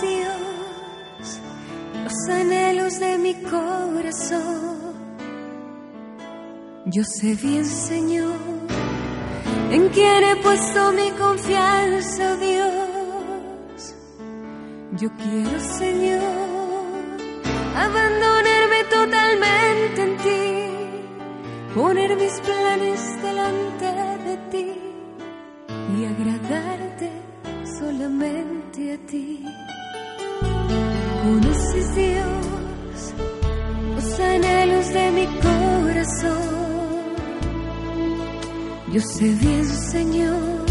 Dios los anhelos de mi corazón. Yo sé bien, Señor, en quién he puesto mi confianza, Dios. Yo quiero, Señor, abandonarme Conoces Dios los anhelos de mi corazón. Yo sé bien, Señor,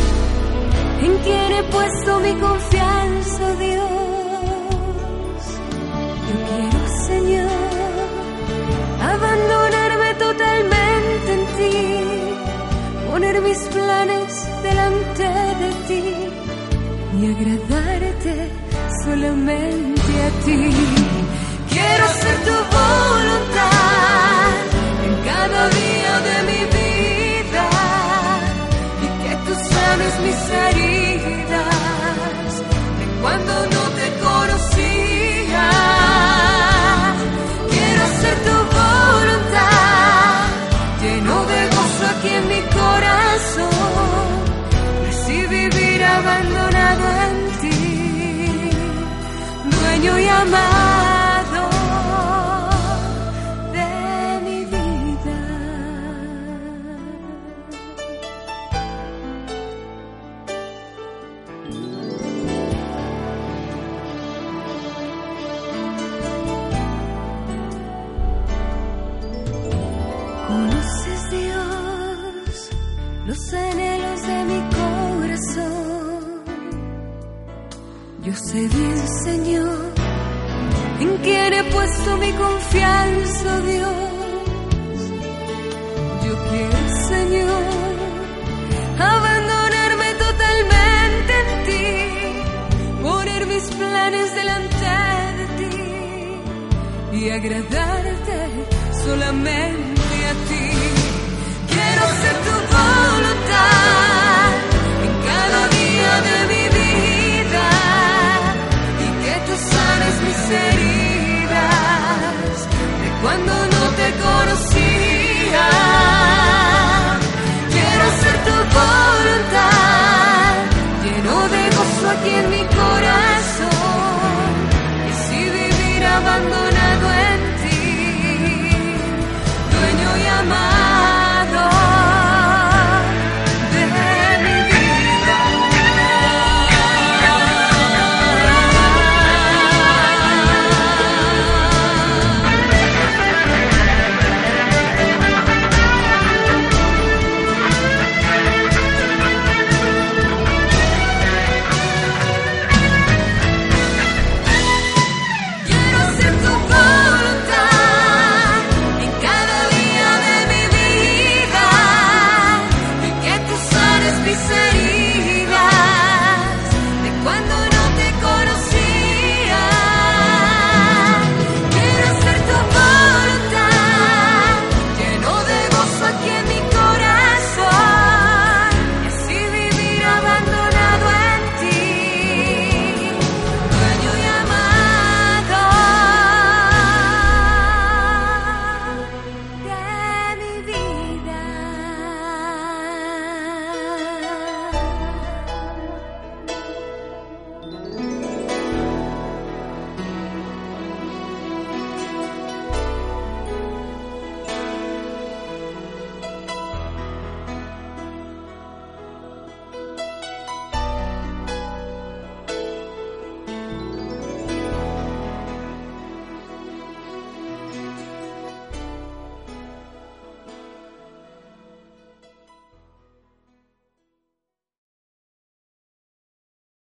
en quién he puesto mi confianza, Dios. Yo quiero, Señor, abandonarme totalmente en ti, poner mis planes delante de ti y agradarte solamente a ti. Quiero hacer tu amado de mi vida. Conoces Dios los anhelos de mi corazón. Yo sé bien, Señor, en quién he puesto mi confianza, Dios. Yo quiero, Señor, abandonarme totalmente en ti, poner mis planes delante de ti y agradarte solamente a ti. Quiero ser tu de gozo